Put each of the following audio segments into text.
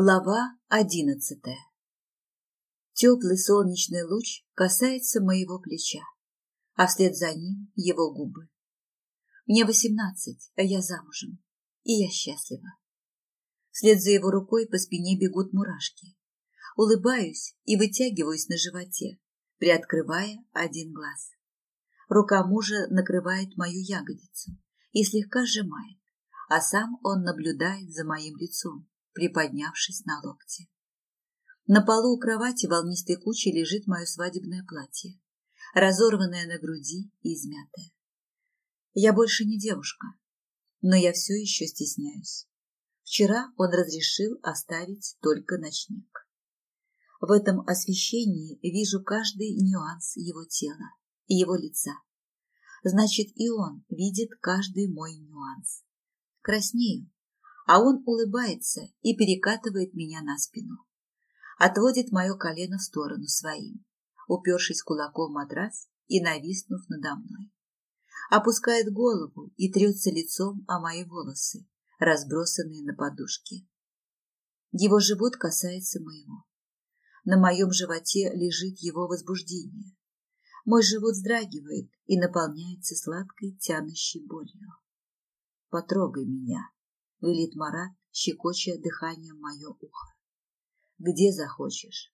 Глава одиннадцатая Теплый солнечный луч касается моего плеча, а вслед за ним его губы. Мне восемнадцать, а я замужем, и я счастлива. Вслед за его рукой по спине бегут мурашки. Улыбаюсь и вытягиваюсь на животе, приоткрывая один глаз. Рука мужа накрывает мою ягодицу и слегка сжимает, а сам он наблюдает за моим лицом приподнявшись на локте. На полу у кровати волнистой кучей лежит мое свадебное платье, разорванное на груди и измятое. Я больше не девушка, но я все еще стесняюсь. Вчера он разрешил оставить только ночник. В этом освещении вижу каждый нюанс его тела и его лица. Значит, и он видит каждый мой нюанс. Краснею, а он улыбается и перекатывает меня на спину. Отводит мое колено в сторону своим, упершись кулаком в матрас и нависнув надо мной. Опускает голову и трется лицом о мои волосы, разбросанные на подушке. Его живот касается моего. На моем животе лежит его возбуждение. Мой живот вздрагивает и наполняется сладкой тянущей болью. Потрогай меня, Велит Марат, щекоча дыханием мое ухо. Где захочешь.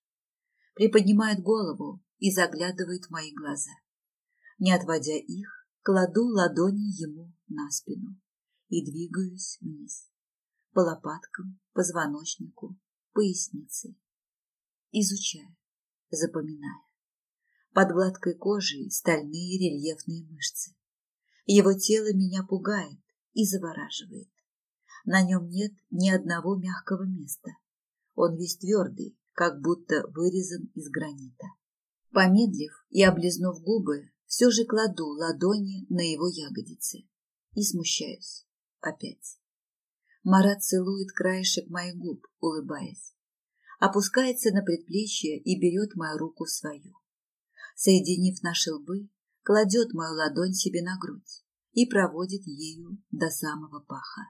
Приподнимает голову и заглядывает в мои глаза. Не отводя их, кладу ладони ему на спину и двигаюсь вниз. По лопаткам, позвоночнику, пояснице. Изучая, запоминая. Под гладкой кожей стальные рельефные мышцы. Его тело меня пугает и завораживает. На нем нет ни одного мягкого места. Он весь твердый, как будто вырезан из гранита. Помедлив и облизнув губы, все же кладу ладони на его ягодицы и смущаюсь. Опять. Марат целует краешек моих губ, улыбаясь. Опускается на предплечье и берет мою руку в свою. Соединив наши лбы, кладет мою ладонь себе на грудь и проводит ею до самого паха.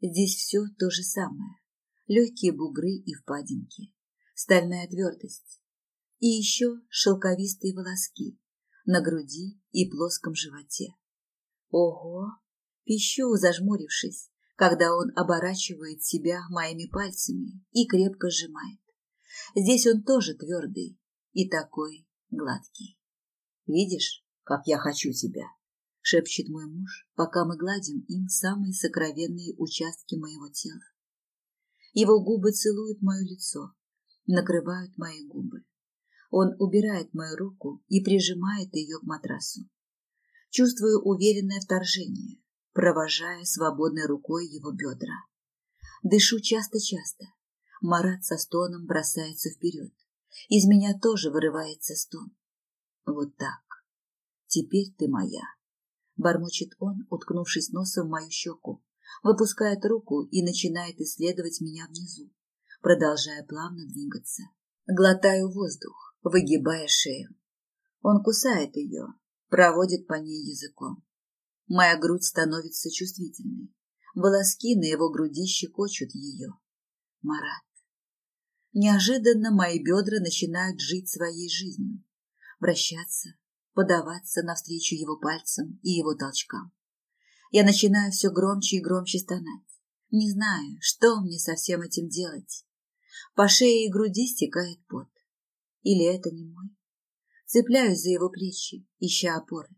Здесь все то же самое. Легкие бугры и впадинки, стальная твердость. И еще шелковистые волоски на груди и плоском животе. Ого! Пищу, зажмурившись, когда он оборачивает себя моими пальцами и крепко сжимает. Здесь он тоже твердый и такой гладкий. Видишь, как я хочу тебя? Шепчет мой муж, пока мы гладим им самые сокровенные участки моего тела. Его губы целуют мое лицо, накрывают мои губы. Он убирает мою руку и прижимает ее к матрасу. Чувствую уверенное вторжение, провожая свободной рукой его бедра. Дышу часто-часто. Марат со стоном бросается вперед. Из меня тоже вырывается стон. Вот так. Теперь ты моя. Бормочет он, уткнувшись носом в мою щеку, выпускает руку и начинает исследовать меня внизу, продолжая плавно двигаться. Глотаю воздух, выгибая шею. Он кусает ее, проводит по ней языком. Моя грудь становится чувствительной. Волоски на его груди щекочут ее. Марат. Неожиданно мои бедра начинают жить своей жизнью, вращаться, подаваться навстречу его пальцам и его толчкам. Я начинаю все громче и громче стонать, не знаю, что мне со всем этим делать. По шее и груди стекает пот. Или это не мой? Цепляюсь за его плечи, ища опоры,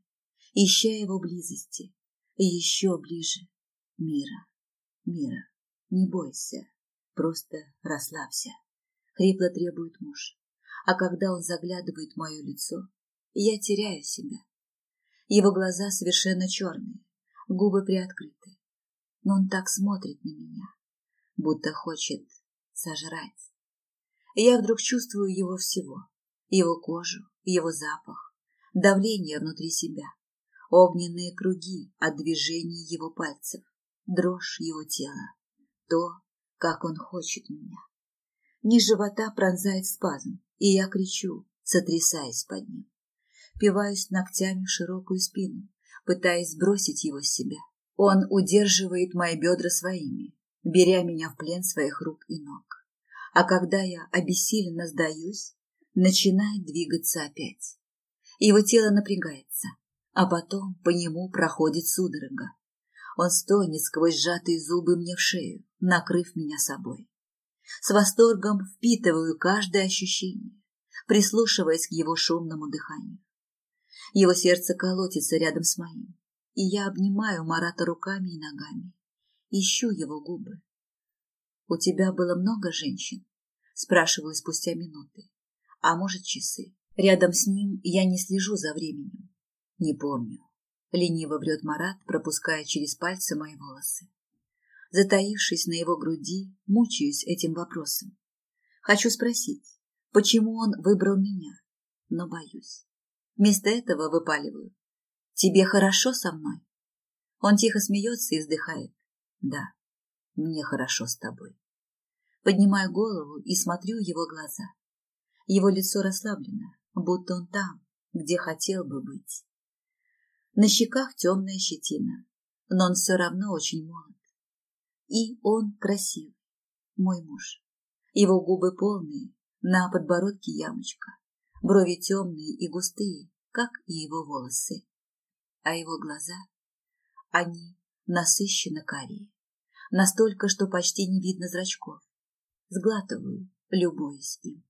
ища его близости, и еще ближе. Мира, мира, не бойся, просто расслабься. Хрипло требует муж. А когда он заглядывает в мое лицо, я теряю себя. Его глаза совершенно черные, губы приоткрыты. Но он так смотрит на меня, будто хочет сожрать. Я вдруг чувствую его всего. Его кожу, его запах, давление внутри себя, огненные круги от движений его пальцев, дрожь его тела, то, как он хочет меня. Низ живота пронзает спазм, и я кричу, сотрясаясь под ним впиваюсь ногтями в широкую спину, пытаясь сбросить его с себя. Он удерживает мои бедра своими, беря меня в плен своих рук и ног. А когда я обессиленно сдаюсь, начинает двигаться опять. Его тело напрягается, а потом по нему проходит судорога. Он стонет сквозь сжатые зубы мне в шею, накрыв меня собой. С восторгом впитываю каждое ощущение, прислушиваясь к его шумному дыханию. Его сердце колотится рядом с моим, и я обнимаю Марата руками и ногами, ищу его губы. «У тебя было много женщин?» – спрашиваю спустя минуты, а может часы. Рядом с ним я не слежу за временем. Не помню. Лениво врет Марат, пропуская через пальцы мои волосы. Затаившись на его груди, мучаюсь этим вопросом. Хочу спросить, почему он выбрал меня, но боюсь. Вместо этого выпаливаю. Тебе хорошо со мной? Он тихо смеется и вздыхает. Да, мне хорошо с тобой. Поднимаю голову и смотрю его глаза. Его лицо расслаблено, будто он там, где хотел бы быть. На щеках темная щетина, но он все равно очень молод. И он красив, мой муж. Его губы полные, на подбородке ямочка, брови темные и густые, как и его волосы. А его глаза, они насыщенно карие, настолько, что почти не видно зрачков. Сглатываю, любуясь им.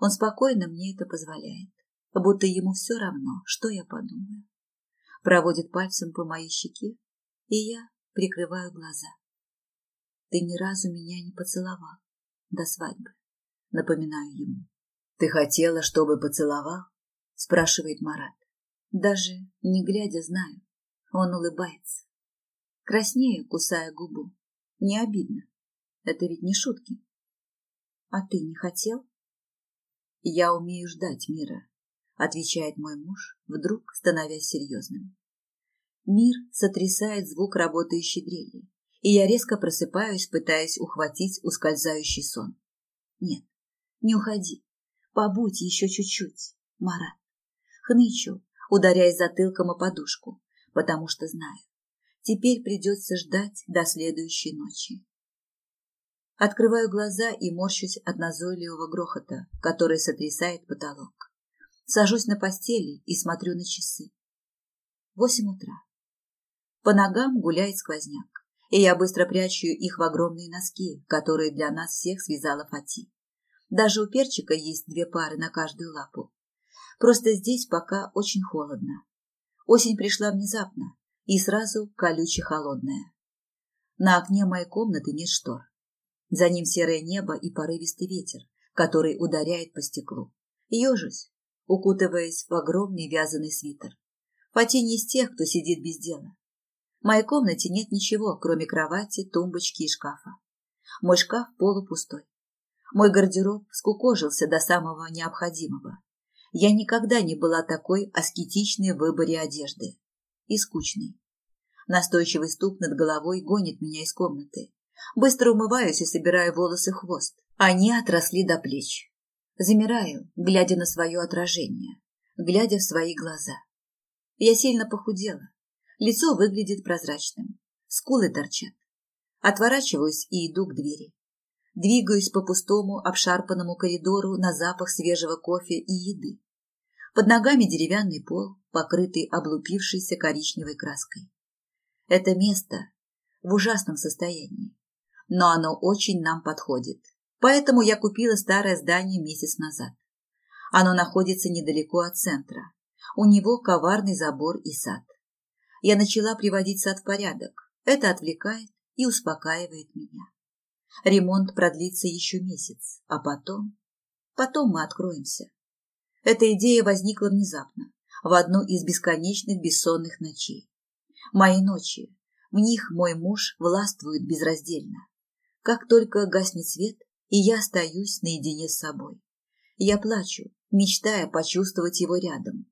Он спокойно мне это позволяет, будто ему все равно, что я подумаю проводит пальцем по моей щеке, и я прикрываю глаза. Ты ни разу меня не поцеловал до свадьбы, напоминаю ему. Ты хотела, чтобы поцеловал? спрашивает Марат. Даже не глядя знаю, он улыбается. Краснею, кусая губу. Не обидно. Это ведь не шутки. А ты не хотел? Я умею ждать мира, отвечает мой муж, вдруг становясь серьезным. Мир сотрясает звук работающей дрели, и я резко просыпаюсь, пытаясь ухватить ускользающий сон. Нет, не уходи. Побудь еще чуть-чуть, Марат. Хнычу, ударяясь затылком о подушку, потому что знаю, теперь придется ждать до следующей ночи. Открываю глаза и морщусь от назойливого грохота, который сотрясает потолок. Сажусь на постели и смотрю на часы. Восемь утра. По ногам гуляет сквозняк, и я быстро прячу их в огромные носки, которые для нас всех связала Фати. Даже у перчика есть две пары на каждую лапу. Просто здесь пока очень холодно. Осень пришла внезапно и сразу колюче холодная. На окне моей комнаты нет штор. За ним серое небо и порывистый ветер, который ударяет по стеклу. Ежусь, укутываясь в огромный вязаный свитер. Фати не из тех, кто сидит без дела. В моей комнате нет ничего, кроме кровати, тумбочки и шкафа. Мой шкаф полупустой. Мой гардероб скукожился до самого необходимого. Я никогда не была такой аскетичной в выборе одежды. И скучной. Настойчивый стук над головой гонит меня из комнаты. Быстро умываюсь и собираю волосы хвост. Они отросли до плеч. Замираю, глядя на свое отражение, глядя в свои глаза. Я сильно похудела. Лицо выглядит прозрачным. Скулы торчат. Отворачиваюсь и иду к двери. Двигаюсь по пустому, обшарпанному коридору на запах свежего кофе и еды. Под ногами деревянный пол, покрытый облупившейся коричневой краской. Это место в ужасном состоянии, но оно очень нам подходит. Поэтому я купила старое здание месяц назад. Оно находится недалеко от центра. У него коварный забор и сад. Я начала приводить сад в порядок. Это отвлекает и успокаивает меня. Ремонт продлится еще месяц, а потом... Потом мы откроемся. Эта идея возникла внезапно, в одну из бесконечных бессонных ночей. Мои ночи, в них мой муж властвует безраздельно. Как только гаснет свет, и я остаюсь наедине с собой. Я плачу, мечтая почувствовать его рядом,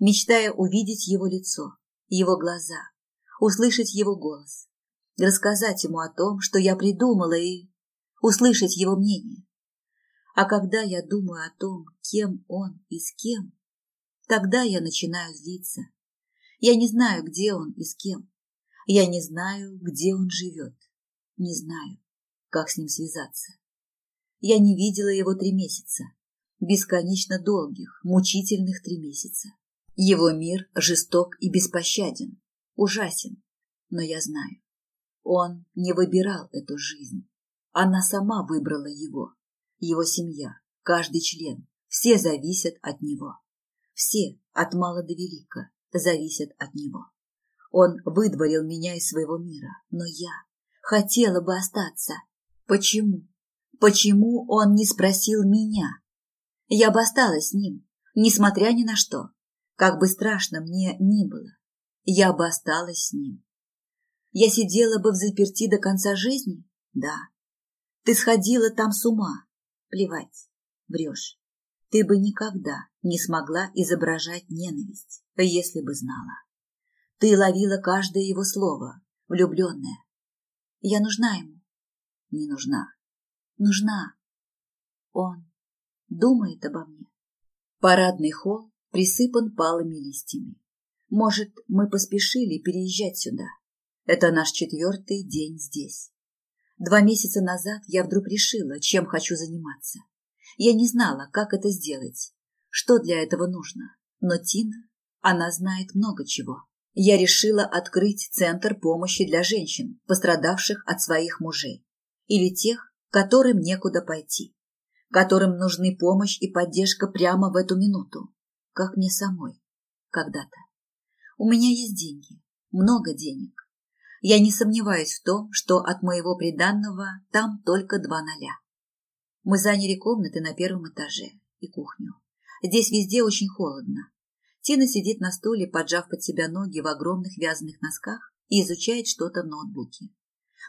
мечтая увидеть его лицо, его глаза, услышать его голос, рассказать ему о том, что я придумала, и услышать его мнение. А когда я думаю о том, кем он и с кем, тогда я начинаю злиться. Я не знаю, где он и с кем. Я не знаю, где он живет. Не знаю, как с ним связаться. Я не видела его три месяца. Бесконечно долгих, мучительных три месяца. Его мир жесток и беспощаден, ужасен. Но я знаю, он не выбирал эту жизнь. Она сама выбрала его. Его семья, каждый член, все зависят от него. Все, от мала до велика, зависят от него. Он выдворил меня из своего мира, но я хотела бы остаться. Почему? Почему он не спросил меня? Я бы осталась с ним, несмотря ни на что. Как бы страшно мне ни было, я бы осталась с ним. Я сидела бы в заперти до конца жизни? Да. Ты сходила там с ума. Плевать. Врешь. Ты бы никогда не смогла изображать ненависть, если бы знала. Ты ловила каждое его слово, влюбленная. Я нужна ему. Не нужна. Нужна. Он думает обо мне. Парадный холл присыпан палыми листьями. Может, мы поспешили переезжать сюда. Это наш четвертый день здесь. Два месяца назад я вдруг решила, чем хочу заниматься. Я не знала, как это сделать, что для этого нужно. Но Тина, она знает много чего. Я решила открыть центр помощи для женщин, пострадавших от своих мужей. Или тех, которым некуда пойти. Которым нужны помощь и поддержка прямо в эту минуту. Как мне самой. Когда-то. У меня есть деньги. Много денег. Я не сомневаюсь в том, что от моего приданного там только два ноля. Мы заняли комнаты на первом этаже и кухню. Здесь везде очень холодно. Тина сидит на стуле, поджав под себя ноги в огромных вязаных носках и изучает что-то в ноутбуке.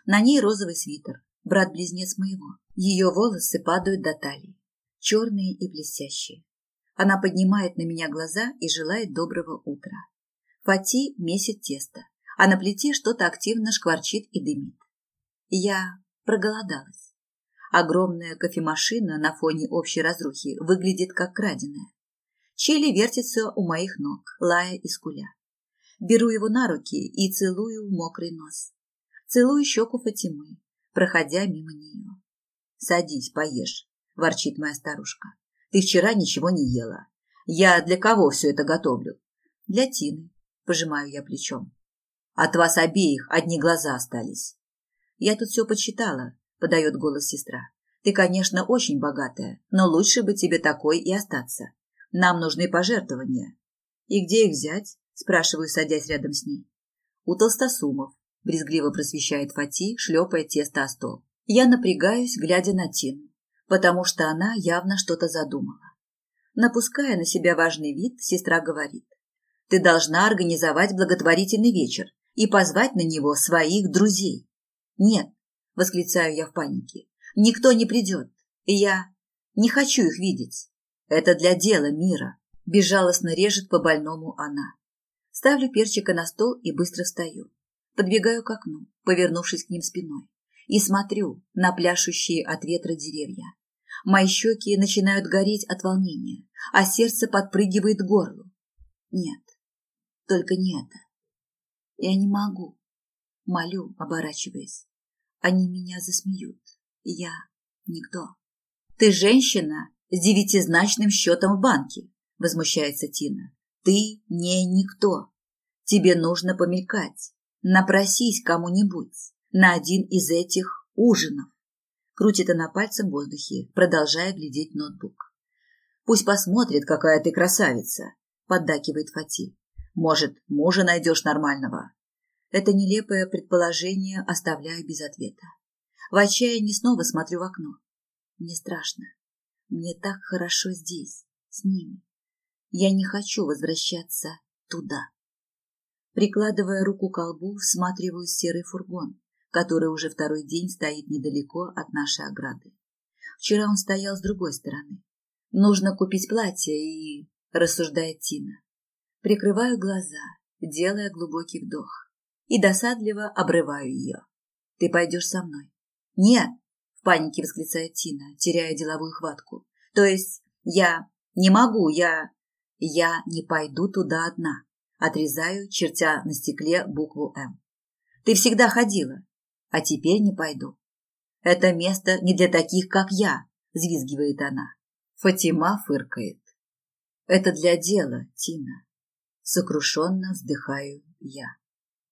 На ней розовый свитер, брат-близнец моего. Ее волосы падают до талии, черные и блестящие. Она поднимает на меня глаза и желает доброго утра. Фати месит тесто, а на плите что-то активно шкварчит и дымит. Я проголодалась. Огромная кофемашина на фоне общей разрухи выглядит как краденая. Чели вертится у моих ног, лая и скуля. Беру его на руки и целую мокрый нос. Целую щеку Фатимы, проходя мимо нее. «Садись, поешь», – ворчит моя старушка. «Ты вчера ничего не ела. Я для кого все это готовлю?» «Для Тины», – пожимаю я плечом. От вас обеих одни глаза остались. Я тут все почитала, подает голос сестра. Ты, конечно, очень богатая, но лучше бы тебе такой и остаться. Нам нужны пожертвования. И где их взять? Спрашиваю, садясь рядом с ней. У толстосумов, брезгливо просвещает Фати, шлепая тесто о стол. Я напрягаюсь, глядя на Тину, потому что она явно что-то задумала. Напуская на себя важный вид, сестра говорит. Ты должна организовать благотворительный вечер и позвать на него своих друзей. Нет, восклицаю я в панике, никто не придет, я не хочу их видеть. Это для дела мира. Безжалостно режет по больному она. Ставлю перчика на стол и быстро встаю. Подбегаю к окну, повернувшись к ним спиной, и смотрю на пляшущие от ветра деревья. Мои щеки начинают гореть от волнения, а сердце подпрыгивает к горлу. Нет, только не это. Я не могу. Молю, оборачиваясь. Они меня засмеют. Я никто. Ты женщина с девятизначным счетом в банке, возмущается Тина. Ты не никто. Тебе нужно помелькать. Напросись кому-нибудь на один из этих ужинов. Крутит она пальцем в воздухе, продолжая глядеть ноутбук. Пусть посмотрит, какая ты красавица, поддакивает Фати. Может, мужа найдешь нормального. Это нелепое предположение оставляю без ответа. В отчаянии снова смотрю в окно. Мне страшно. Мне так хорошо здесь, с ними. Я не хочу возвращаться туда. Прикладывая руку к колбу, всматриваю серый фургон, который уже второй день стоит недалеко от нашей ограды. Вчера он стоял с другой стороны. Нужно купить платье и... рассуждает Тина. Прикрываю глаза, делая глубокий вдох, и досадливо обрываю ее. Ты пойдешь со мной? Нет, в панике восклицает Тина, теряя деловую хватку. То есть я не могу, я... Я не пойду туда одна. Отрезаю, чертя на стекле букву «М». Ты всегда ходила, а теперь не пойду. Это место не для таких, как я, – взвизгивает она. Фатима фыркает. Это для дела, Тина. Сокрушенно вздыхаю я.